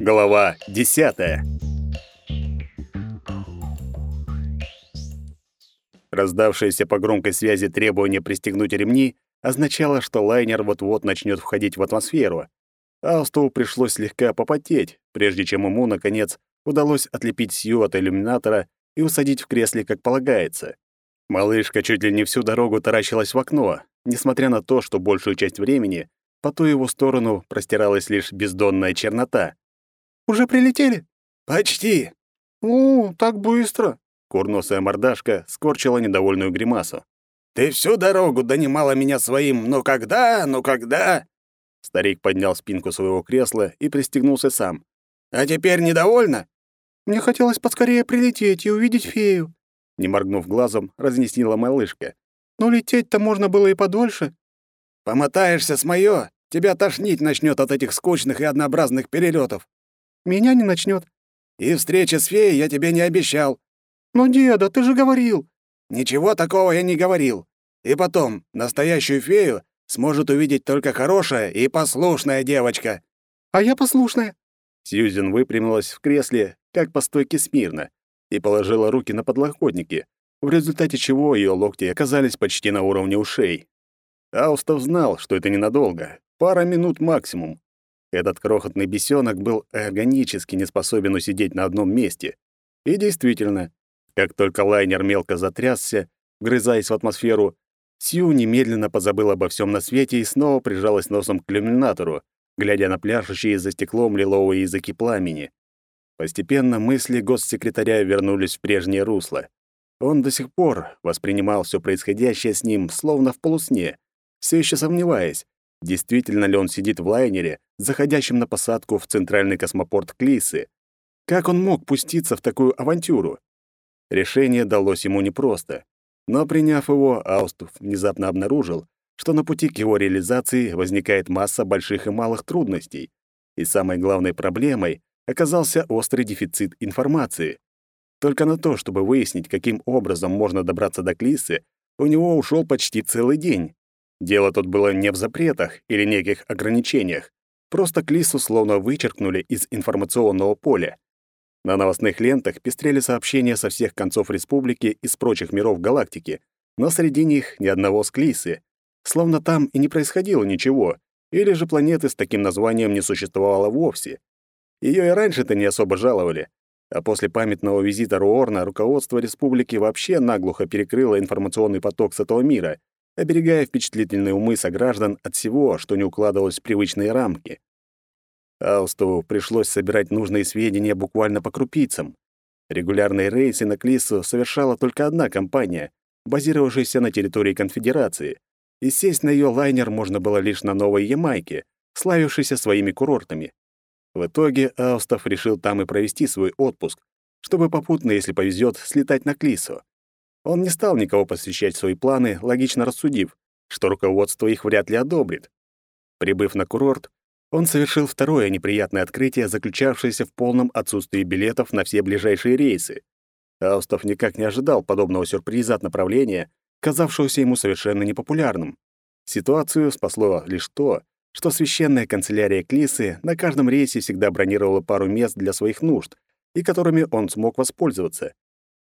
Глава 10. Раздавшееся по громкой связи требование пристегнуть ремни означало, что лайнер вот-вот начнет входить в атмосферу. Аустову пришлось слегка попотеть, прежде чем ему, наконец, удалось отлепить Сью от иллюминатора и усадить в кресле, как полагается. Малышка чуть ли не всю дорогу таращилась в окно, несмотря на то, что большую часть времени по ту его сторону простиралась лишь бездонная чернота. «Уже прилетели?» «Почти». «О, так быстро!» Курносая мордашка скорчила недовольную гримасу. «Ты всю дорогу донимала меня своим «ну когда, ну когда?» Старик поднял спинку своего кресла и пристегнулся сам. «А теперь недовольна?» «Мне хотелось поскорее прилететь и увидеть фею», не моргнув глазом, разнесила малышка. «Но лететь-то можно было и подольше». «Помотаешься с моё, тебя тошнить начнёт от этих скучных и однообразных перелётов». «Меня не начнёт». «И встреча с феей я тебе не обещал». «Но, деда, ты же говорил». «Ничего такого я не говорил. И потом, настоящую фею сможет увидеть только хорошая и послушная девочка». «А я послушная». Сьюзен выпрямилась в кресле, как по стойке смирно, и положила руки на подлокотники, в результате чего ее локти оказались почти на уровне ушей. Аустов знал, что это ненадолго, пара минут максимум. Этот крохотный бесенок был органически не способен усидеть на одном месте. И действительно, как только лайнер мелко затрясся, вгрызаясь в атмосферу, Сью немедленно позабыла обо всем на свете и снова прижалась носом к иллюминатору, глядя на пляшущие за стеклом лиловые языки пламени. Постепенно мысли госсекретаря вернулись в прежнее русло. Он до сих пор воспринимал все происходящее с ним словно в полусне, все еще сомневаясь, действительно ли он сидит в лайнере, заходящем на посадку в центральный космопорт Клисы. Как он мог пуститься в такую авантюру? Решение далось ему непросто. Но приняв его, Аустов внезапно обнаружил, что на пути к его реализации возникает масса больших и малых трудностей. И самой главной проблемой оказался острый дефицит информации. Только на то, чтобы выяснить, каким образом можно добраться до Клисы, у него ушел почти целый день. Дело тут было не в запретах или неких ограничениях. Просто Клису словно вычеркнули из информационного поля. На новостных лентах пестрели сообщения со всех концов республики и с прочих миров галактики, но среди них ни одного с Клисы. Словно там и не происходило ничего, или же планеты с таким названием не существовало вовсе. Ее и раньше-то не особо жаловали, а после памятного визита Руорна руководство республики вообще наглухо перекрыло информационный поток с этого мира, оберегая впечатлительные умы сограждан от всего, что не укладывалось в привычные рамки. Аустову пришлось собирать нужные сведения буквально по крупицам. Регулярные рейсы на Клиссу совершала только одна компания, базировавшаяся на территории Конфедерации, и сесть на ее лайнер можно было лишь на Новой Ямайке, славившейся своими курортами. В итоге Аустов решил там и провести свой отпуск, чтобы попутно, если повезет, слетать на Клису. Он не стал никого посвящать в свои планы, логично рассудив, что руководство их вряд ли одобрит. Прибыв на курорт, он совершил второе неприятное открытие, заключавшееся в полном отсутствии билетов на все ближайшие рейсы. Аустов никак не ожидал подобного сюрприза от направления, казавшегося ему совершенно непопулярным. Ситуацию спасло лишь то, что священная канцелярия Клисы на каждом рейсе всегда бронировала пару мест для своих нужд, и которыми он смог воспользоваться.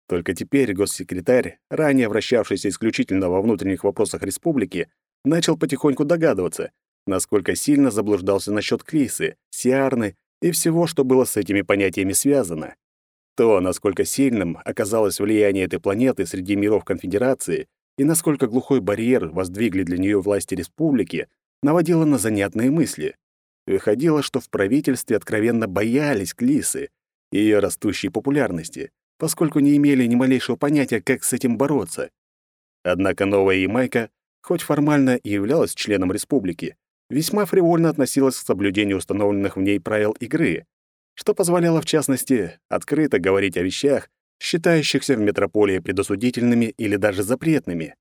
Только теперь госсекретарь, ранее вращавшийся исключительно во внутренних вопросах республики, начал потихоньку догадываться, насколько сильно заблуждался насчет Крисы, Сиарны и всего, что было с этими понятиями связано. То, насколько сильным оказалось влияние этой планеты среди миров Конфедерации и насколько глухой барьер воздвигли для нее власти республики, наводило на занятные мысли. Выходило, что в правительстве откровенно боялись Клисы и ее растущей популярности, поскольку не имели ни малейшего понятия, как с этим бороться. Однако новая Ямайка, хоть формально и являлась членом республики, весьма фривольно относилась к соблюдению установленных в ней правил игры, что позволяло, в частности, открыто говорить о вещах, считающихся в метрополии предосудительными или даже запретными.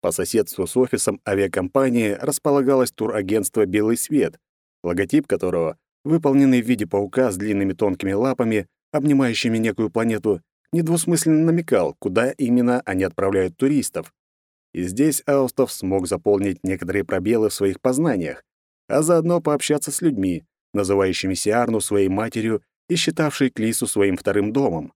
По соседству с офисом авиакомпании располагалось турагентство «Белый свет», логотип которого, выполненный в виде паука с длинными тонкими лапами, обнимающими некую планету, недвусмысленно намекал, куда именно они отправляют туристов. И здесь Аустов смог заполнить некоторые пробелы в своих познаниях, а заодно пообщаться с людьми, называющими Сиарну своей матерью и считавшие Клису своим вторым домом.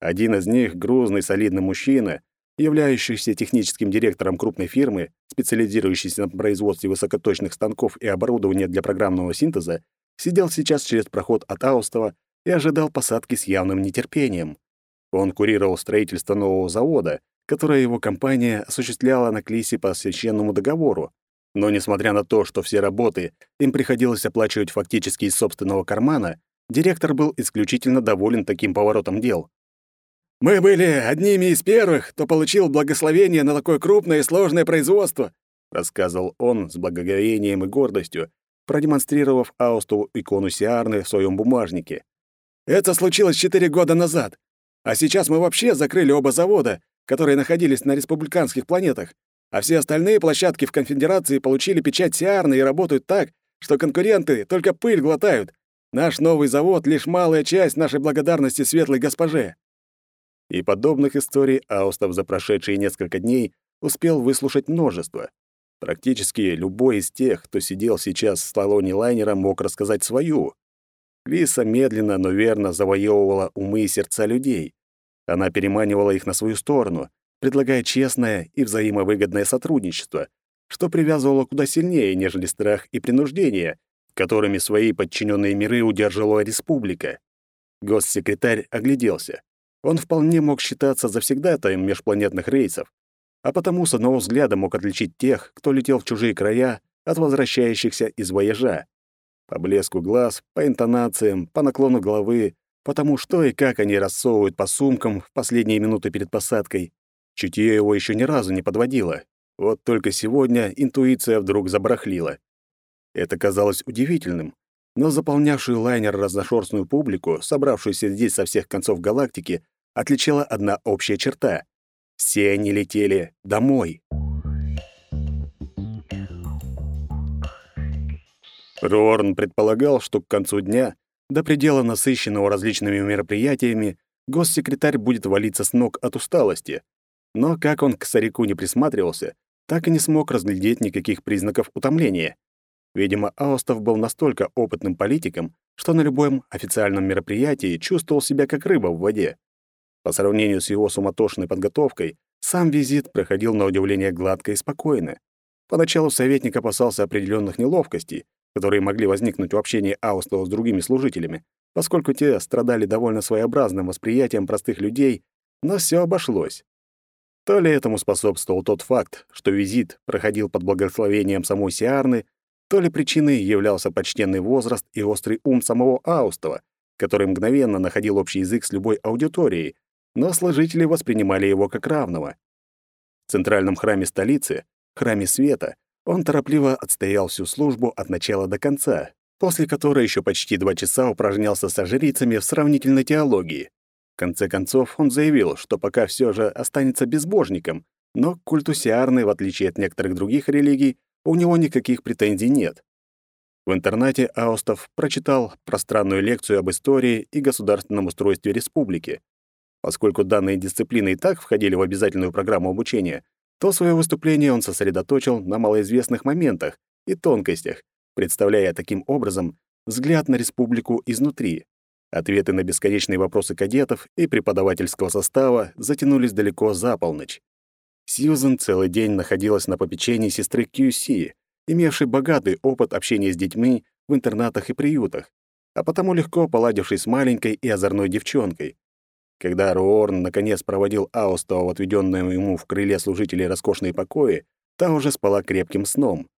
Один из них, грузный, солидный мужчина, являющийся техническим директором крупной фирмы, специализирующейся на производстве высокоточных станков и оборудования для программного синтеза, сидел сейчас через проход от Аустова и ожидал посадки с явным нетерпением. Он курировал строительство нового завода, которое его компания осуществляла на Клисе по священному договору. Но несмотря на то, что все работы им приходилось оплачивать фактически из собственного кармана, директор был исключительно доволен таким поворотом дел. «Мы были одними из первых, кто получил благословение на такое крупное и сложное производство», рассказывал он с благоговением и гордостью, продемонстрировав Аусту икону Сиарны в своем бумажнике. «Это случилось четыре года назад, а сейчас мы вообще закрыли оба завода, которые находились на республиканских планетах, а все остальные площадки в конфедерации получили печать Сиарны и работают так, что конкуренты только пыль глотают. Наш новый завод — лишь малая часть нашей благодарности светлой госпоже». И подобных историй Аустов за прошедшие несколько дней успел выслушать множество. Практически любой из тех, кто сидел сейчас в салоне лайнера, мог рассказать свою. Лиса медленно, но верно завоевывала умы и сердца людей. Она переманивала их на свою сторону, предлагая честное и взаимовыгодное сотрудничество, что привязывало куда сильнее, нежели страх и принуждение, которыми свои подчиненные миры удерживала республика. Госсекретарь огляделся. Он вполне мог считаться завсегдатаем межпланетных рейсов, а потому с одного взгляда мог отличить тех, кто летел в чужие края, от возвращающихся из вояжа. По блеску глаз, по интонациям, по наклону головы, потому что и как они рассовывают по сумкам в последние минуты перед посадкой. Чутье его еще ни разу не подводило. Вот только сегодня интуиция вдруг забарахлила. Это казалось удивительным, но заполнявшую лайнер разношерстную публику, собравшуюся здесь со всех концов галактики, отличала одна общая черта. Все они летели домой. Рорн предполагал, что к концу дня, до предела насыщенного различными мероприятиями, госсекретарь будет валиться с ног от усталости. Но как он к старику не присматривался, так и не смог разглядеть никаких признаков утомления. Видимо, Аустов был настолько опытным политиком, что на любом официальном мероприятии чувствовал себя как рыба в воде. По сравнению с его суматошной подготовкой, сам визит проходил на удивление гладко и спокойно. Поначалу советник опасался определенных неловкостей, которые могли возникнуть в общении Аустова с другими служителями, поскольку те страдали довольно своеобразным восприятием простых людей, но все обошлось. То ли этому способствовал тот факт, что визит проходил под благословением самой Сиарны, то ли причиной являлся почтенный возраст и острый ум самого Аустова, который мгновенно находил общий язык с любой аудиторией, но служители воспринимали его как равного. В центральном храме столицы, храме света, он торопливо отстоял всю службу от начала до конца, после которой еще почти два часа упражнялся со жрицами в сравнительной теологии. В конце концов, он заявил, что пока все же останется безбожником, но культу Сиарны, в отличие от некоторых других религий, у него никаких претензий нет. В интернате Аустов прочитал пространную лекцию об истории и государственном устройстве республики. Поскольку данные дисциплины и так входили в обязательную программу обучения, то свое выступление он сосредоточил на малоизвестных моментах и тонкостях, представляя таким образом взгляд на республику изнутри. Ответы на бесконечные вопросы кадетов и преподавательского состава затянулись далеко за полночь. Сьюзен целый день находилась на попечении сестры Кьюси, имевшей богатый опыт общения с детьми в интернатах и приютах, а потому легко поладившей с маленькой и озорной девчонкой. Когда Руорн наконец проводил Аустова в отведенные ему в крыле служителей роскошные покои, та уже спала крепким сном.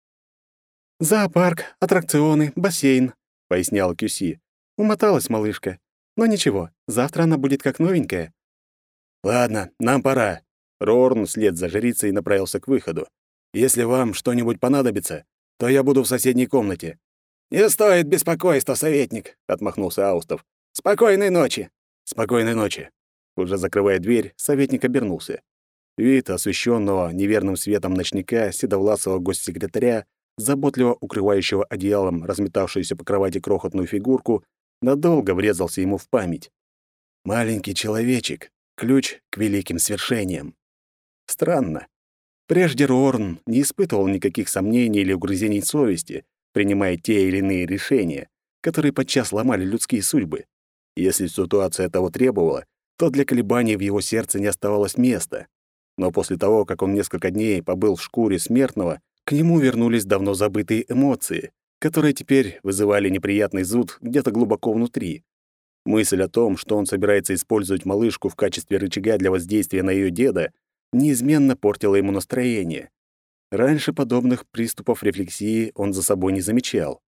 «Зоопарк, аттракционы, бассейн», — поясняла Кьюси. «Умоталась малышка. Но ничего, завтра она будет как новенькая». «Ладно, нам пора», Рорн вслед за жрицей направился к выходу. «Если вам что-нибудь понадобится, то я буду в соседней комнате». «Не стоит беспокойства, советник», — отмахнулся Аустов. «Спокойной ночи». «Спокойной ночи». Уже закрывая дверь, советник обернулся. Вид освещенного неверным светом ночника седовласого госсекретаря, заботливо укрывающего одеялом разметавшуюся по кровати крохотную фигурку, надолго врезался ему в память. Маленький человечек, ключ к великим свершениям. Странно. Прежде Рорн не испытывал никаких сомнений или угрызений совести, принимая те или иные решения, которые подчас ломали людские судьбы. Если ситуация того требовала, то для колебаний в его сердце не оставалось места. Но после того, как он несколько дней побыл в шкуре смертного, к нему вернулись давно забытые эмоции, которые теперь вызывали неприятный зуд где-то глубоко внутри. Мысль о том, что он собирается использовать малышку в качестве рычага для воздействия на ее деда, неизменно портила ему настроение. Раньше подобных приступов рефлексии он за собой не замечал.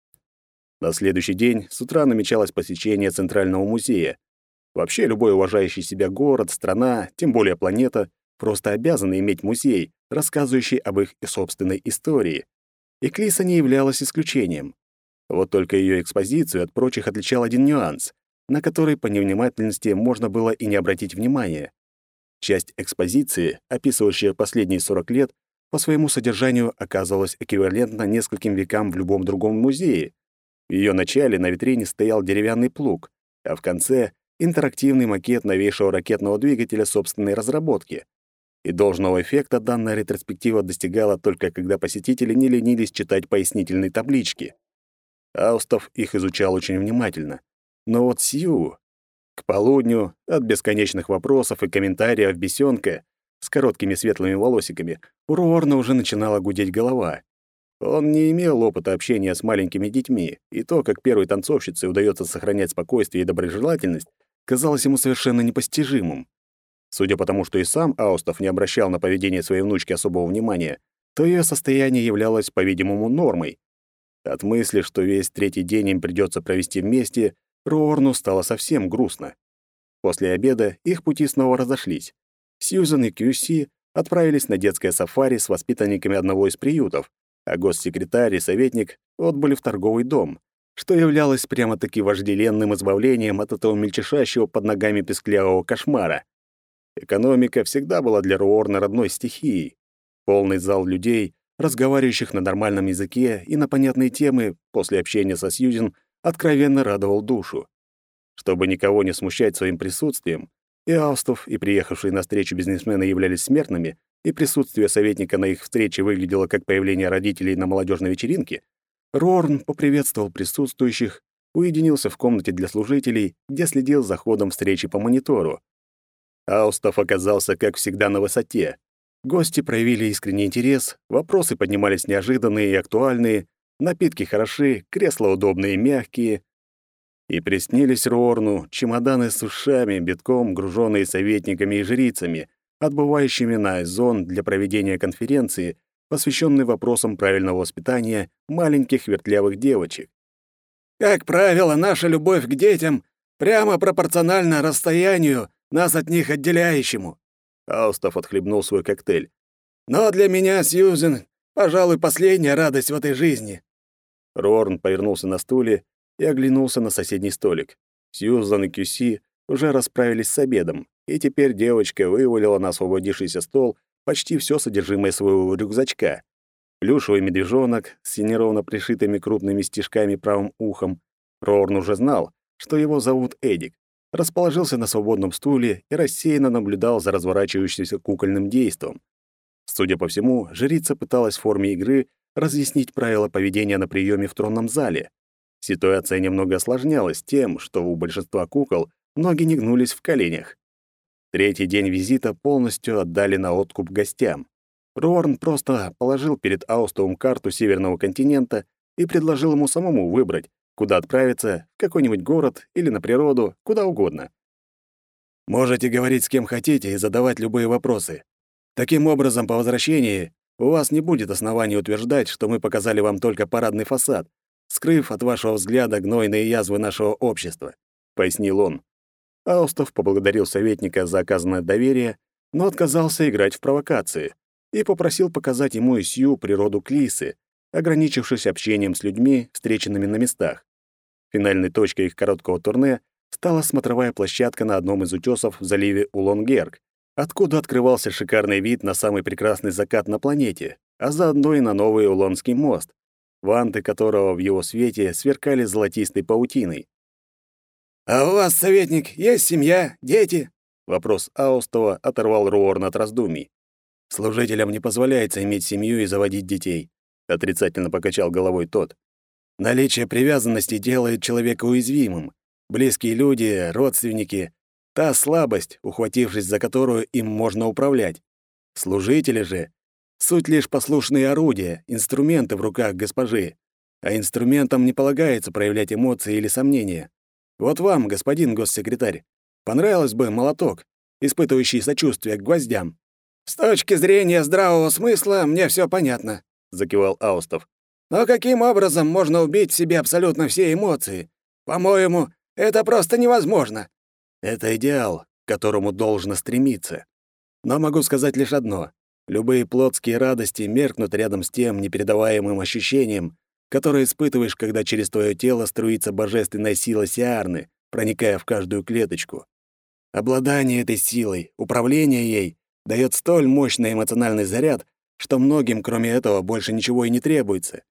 На следующий день с утра намечалось посещение Центрального музея. Вообще любой уважающий себя город, страна, тем более планета, просто обязаны иметь музей, рассказывающий об их собственной истории. И Клиса не являлась исключением. Вот только ее экспозицию от прочих отличал один нюанс на который по невнимательности можно было и не обратить внимания. Часть экспозиции, описывающая последние 40 лет, по своему содержанию оказывалась эквивалентна нескольким векам в любом другом музее. В ее начале на витрине стоял деревянный плуг, а в конце — интерактивный макет новейшего ракетного двигателя собственной разработки. И должного эффекта данная ретроспектива достигала только когда посетители не ленились читать пояснительные таблички. Аустов их изучал очень внимательно — но вот Сью... К полудню от бесконечных вопросов и комментариев бесенка с короткими светлыми волосиками у Руорна уже начинала гудеть голова. Он не имел опыта общения с маленькими детьми, и то, как первой танцовщице удается сохранять спокойствие и доброжелательность, казалось ему совершенно непостижимым. Судя по тому, что и сам Аустов не обращал на поведение своей внучки особого внимания, то ее состояние являлось, по-видимому, нормой. От мысли, что весь третий день им придется провести вместе, Руорну стало совсем грустно. После обеда их пути снова разошлись. Сьюзен и Кьюси отправились на детское сафари с воспитанниками одного из приютов, а госсекретарь и советник отбыли в торговый дом, что являлось прямо-таки вожделенным избавлением от этого мельчешащего под ногами песклявого кошмара. Экономика всегда была для Руорна родной стихией. Полный зал людей, разговаривающих на нормальном языке и на понятные темы после общения со Сьюзен, откровенно радовал душу. Чтобы никого не смущать своим присутствием, и Аустов, и приехавшие на встречу бизнесмены являлись смертными, и присутствие советника на их встрече выглядело как появление родителей на молодежной вечеринке, Рорн поприветствовал присутствующих, уединился в комнате для служителей, где следил за ходом встречи по монитору. Аустов оказался, как всегда, на высоте. Гости проявили искренний интерес, вопросы поднимались неожиданные и актуальные, Напитки хороши, кресла удобные и мягкие. И приснились Рорну чемоданы с ушами, битком груженные советниками и жрицами, отбывающими на зон для проведения конференции, посвященной вопросам правильного воспитания маленьких вертлявых девочек. Как правило, наша любовь к детям прямо пропорциональна расстоянию, нас от них отделяющему. Аустов отхлебнул свой коктейль. Но для меня, Сьюзен, пожалуй, последняя радость в этой жизни. Рорн повернулся на стуле и оглянулся на соседний столик. Сьюзан и Кюси уже расправились с обедом, и теперь девочка вывалила на освободившийся стол почти все содержимое своего рюкзачка. Плюшевый медвежонок с неровно пришитыми крупными стежками правым ухом. Рорн уже знал, что его зовут Эдик. Расположился на свободном стуле и рассеянно наблюдал за разворачивающимся кукольным действом. Судя по всему, жрица пыталась в форме игры разъяснить правила поведения на приеме в тронном зале. Ситуация немного осложнялась тем, что у большинства кукол ноги не гнулись в коленях. Третий день визита полностью отдали на откуп гостям. Рорн просто положил перед Аустовым карту Северного континента и предложил ему самому выбрать, куда отправиться, в какой-нибудь город или на природу, куда угодно. «Можете говорить с кем хотите и задавать любые вопросы. Таким образом, по возвращении у вас не будет оснований утверждать, что мы показали вам только парадный фасад, скрыв от вашего взгляда гнойные язвы нашего общества», — пояснил он. Аустов поблагодарил советника за оказанное доверие, но отказался играть в провокации и попросил показать ему и Сью природу Клисы, ограничившись общением с людьми, встреченными на местах. Финальной точкой их короткого турне стала смотровая площадка на одном из утесов в заливе Улонгерк, откуда открывался шикарный вид на самый прекрасный закат на планете, а заодно и на новый Улонский мост, ванты которого в его свете сверкали золотистой паутиной. «А у вас, советник, есть семья, дети?» Вопрос Аустова оторвал Руорн от раздумий. «Служителям не позволяется иметь семью и заводить детей», — отрицательно покачал головой тот. Наличие привязанности делает человека уязвимым. Близкие люди, родственники — та слабость, ухватившись за которую им можно управлять. Служители же — суть лишь послушные орудия, инструменты в руках госпожи. А инструментам не полагается проявлять эмоции или сомнения. Вот вам, господин госсекретарь, понравилось бы молоток, испытывающий сочувствие к гвоздям. «С точки зрения здравого смысла мне все понятно», — закивал Аустов. «Но каким образом можно убить в себе абсолютно все эмоции? По-моему, это просто невозможно». Это идеал, к которому должно стремиться. Но могу сказать лишь одно. Любые плотские радости меркнут рядом с тем непередаваемым ощущением, которое испытываешь, когда через твое тело струится божественная сила Сиарны, проникая в каждую клеточку. Обладание этой силой, управление ей дает столь мощный эмоциональный заряд, что многим, кроме этого, больше ничего и не требуется.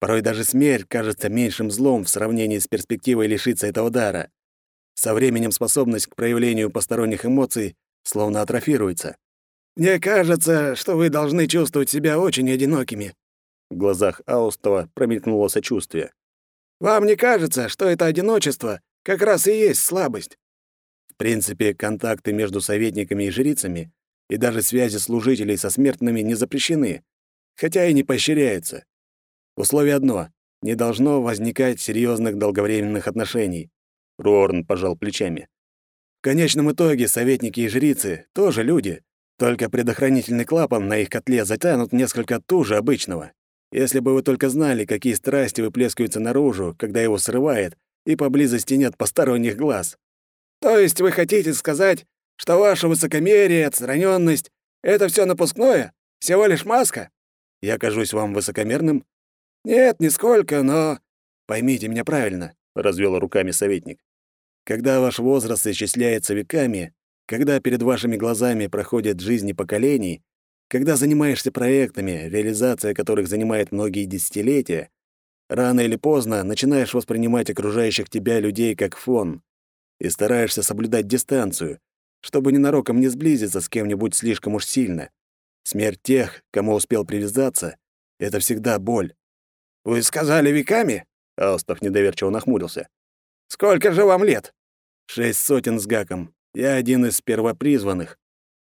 Порой даже смерть кажется меньшим злом в сравнении с перспективой лишиться этого дара. Со временем способность к проявлению посторонних эмоций словно атрофируется. «Мне кажется, что вы должны чувствовать себя очень одинокими». В глазах Аустова промелькнуло сочувствие. «Вам не кажется, что это одиночество как раз и есть слабость?» В принципе, контакты между советниками и жрицами и даже связи служителей со смертными не запрещены, хотя и не поощряются. Условие одно — не должно возникать серьезных долговременных отношений. Рорн пожал плечами. В конечном итоге советники и жрицы тоже люди, только предохранительный клапан на их котле затянут несколько туже обычного. Если бы вы только знали, какие страсти выплескиваются наружу, когда его срывает, и поблизости нет посторонних глаз. То есть вы хотите сказать, что ваше высокомерие, отстраненность — это все напускное? Всего лишь маска? Я кажусь вам высокомерным? Нет, нисколько, но... Поймите меня правильно, — развел руками советник. Когда ваш возраст исчисляется веками, когда перед вашими глазами проходят жизни поколений, когда занимаешься проектами, реализация которых занимает многие десятилетия, рано или поздно начинаешь воспринимать окружающих тебя людей как фон и стараешься соблюдать дистанцию, чтобы ненароком не сблизиться с кем-нибудь слишком уж сильно. Смерть тех, кому успел привязаться, — это всегда боль. «Вы сказали веками?» — Аустов недоверчиво нахмурился. «Сколько же вам лет?» «Шесть сотен с гаком. Я один из первопризванных.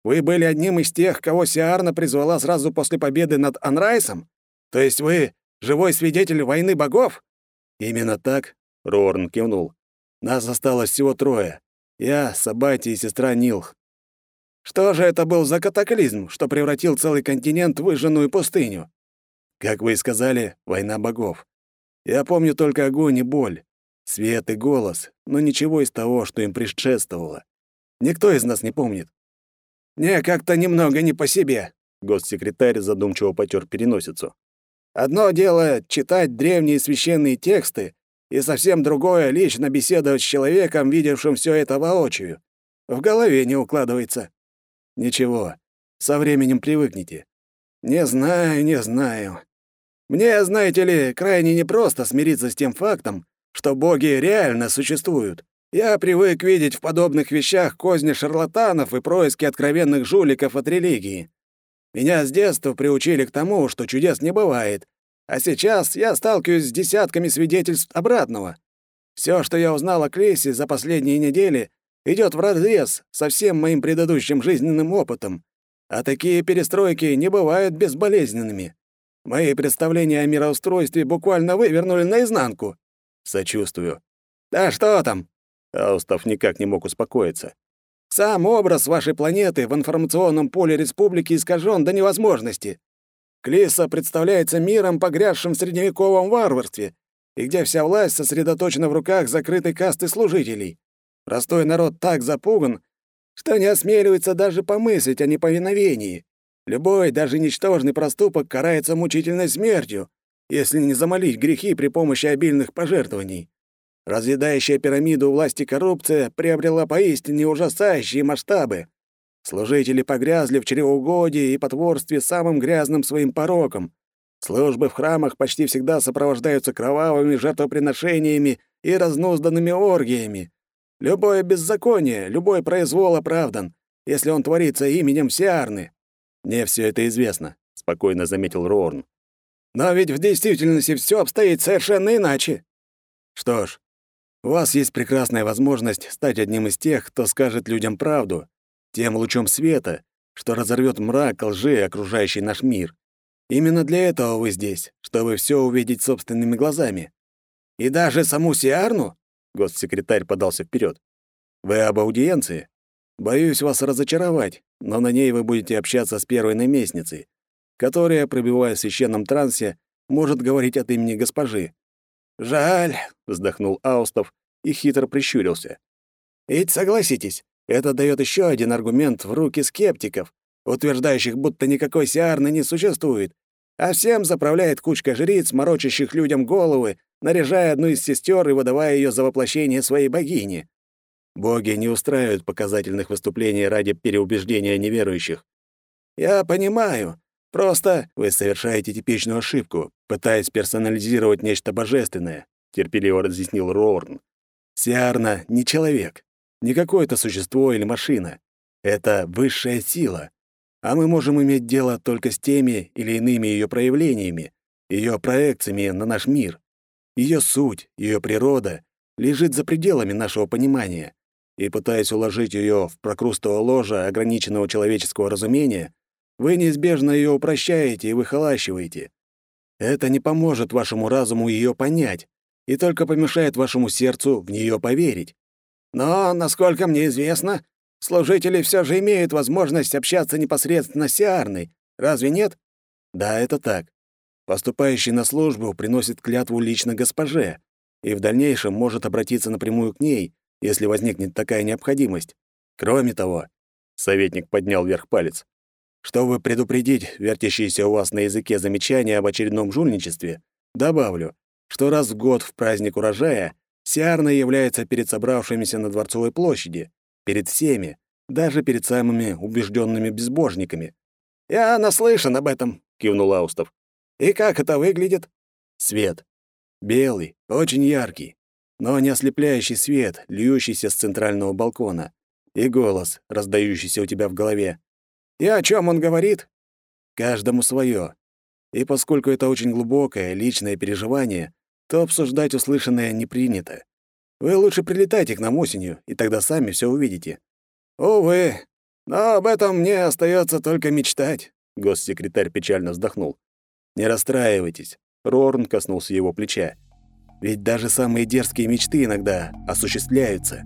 Вы были одним из тех, кого Сиарна призвала сразу после победы над Анрайсом? То есть вы живой свидетель войны богов?» «Именно так», — Рорн кивнул. «Нас осталось всего трое. Я, Сабати и сестра Нилх. Что же это был за катаклизм, что превратил целый континент в выжженную пустыню? Как вы и сказали, война богов. Я помню только огонь и боль, свет и голос, но ничего из того, что им предшествовало. Никто из нас не помнит. Мне как-то немного не по себе, госсекретарь задумчиво потер переносицу. Одно дело читать древние священные тексты, и совсем другое — лично беседовать с человеком, видевшим все это воочию. В голове не укладывается. Ничего, со временем привыкнете. Не знаю, не знаю. Мне, знаете ли, крайне непросто смириться с тем фактом, что боги реально существуют. Я привык видеть в подобных вещах козни шарлатанов и происки откровенных жуликов от религии. Меня с детства приучили к тому, что чудес не бывает, а сейчас я сталкиваюсь с десятками свидетельств обратного. Все, что я узнал о Клейсе за последние недели, идет вразрез со всем моим предыдущим жизненным опытом. А такие перестройки не бывают безболезненными. Мои представления о мироустройстве буквально вывернули наизнанку. Сочувствую. Да что там? Аустов никак не мог успокоиться. Сам образ вашей планеты в информационном поле республики искажен до невозможности. Клиса представляется миром, погрязшим в средневековом варварстве, и где вся власть сосредоточена в руках закрытой касты служителей. Простой народ так запуган, что не осмеливается даже помыслить о неповиновении. Любой, даже ничтожный проступок карается мучительной смертью, если не замолить грехи при помощи обильных пожертвований. Разъедающая пирамиду власти коррупция приобрела поистине ужасающие масштабы. Служители погрязли в чревоугодии и потворстве самым грязным своим пороком. Службы в храмах почти всегда сопровождаются кровавыми жертвоприношениями и разнузданными оргиями. Любое беззаконие, любой произвол оправдан, если он творится именем Сиарны. Мне все это известно, спокойно заметил Рорн. Но ведь в действительности все обстоит совершенно иначе. Что ж, у вас есть прекрасная возможность стать одним из тех, кто скажет людям правду, тем лучом света, что разорвет мрак лжи, окружающий наш мир. Именно для этого вы здесь, чтобы все увидеть собственными глазами. И даже саму Сиарну? Госсекретарь подался вперед. Вы об аудиенции? Боюсь вас разочаровать, но на ней вы будете общаться с первой наместницей, которая, пробивая в священном трансе, может говорить от имени госпожи. «Жаль», — вздохнул Аустов и хитро прищурился. «Ведь согласитесь, это дает еще один аргумент в руки скептиков, утверждающих, будто никакой сиарны не существует, а всем заправляет кучка жриц, морочащих людям головы, наряжая одну из сестер и выдавая ее за воплощение своей богини. Боги не устраивают показательных выступлений ради переубеждения неверующих. Я понимаю, просто вы совершаете типичную ошибку, пытаясь персонализировать нечто божественное, терпеливо разъяснил Рорн. Сиарна не человек, не какое-то существо или машина. Это высшая сила. А мы можем иметь дело только с теми или иными ее проявлениями, ее проекциями на наш мир. Ее суть, ее природа лежит за пределами нашего понимания. И пытаясь уложить ее в прокрустово ложе ограниченного человеческого разумения, вы неизбежно ее упрощаете и выхолащиваете. Это не поможет вашему разуму ее понять и только помешает вашему сердцу в нее поверить. Но, насколько мне известно, служители все же имеют возможность общаться непосредственно с Сиарной. Разве нет? Да, это так. Поступающий на службу приносит клятву лично госпоже и в дальнейшем может обратиться напрямую к ней, если возникнет такая необходимость. Кроме того, советник поднял вверх палец. Чтобы предупредить вертящиеся у вас на языке замечания об очередном жульничестве, добавлю, что раз в год в праздник урожая Сиарна является перед собравшимися на Дворцовой площади, перед всеми, даже перед самыми убежденными безбожниками. «Я наслышан об этом», — кивнул Аустов. «И как это выглядит?» «Свет. Белый, очень яркий, но не ослепляющий свет, льющийся с центрального балкона, и голос, раздающийся у тебя в голове. И о чем он говорит? Каждому свое. И поскольку это очень глубокое, личное переживание, то обсуждать услышанное не принято. Вы лучше прилетайте к нам осенью, и тогда сами все увидите». «Увы, но об этом мне остается только мечтать», — госсекретарь печально вздохнул. «Не расстраивайтесь», — Рорн коснулся его плеча. «Ведь даже самые дерзкие мечты иногда осуществляются».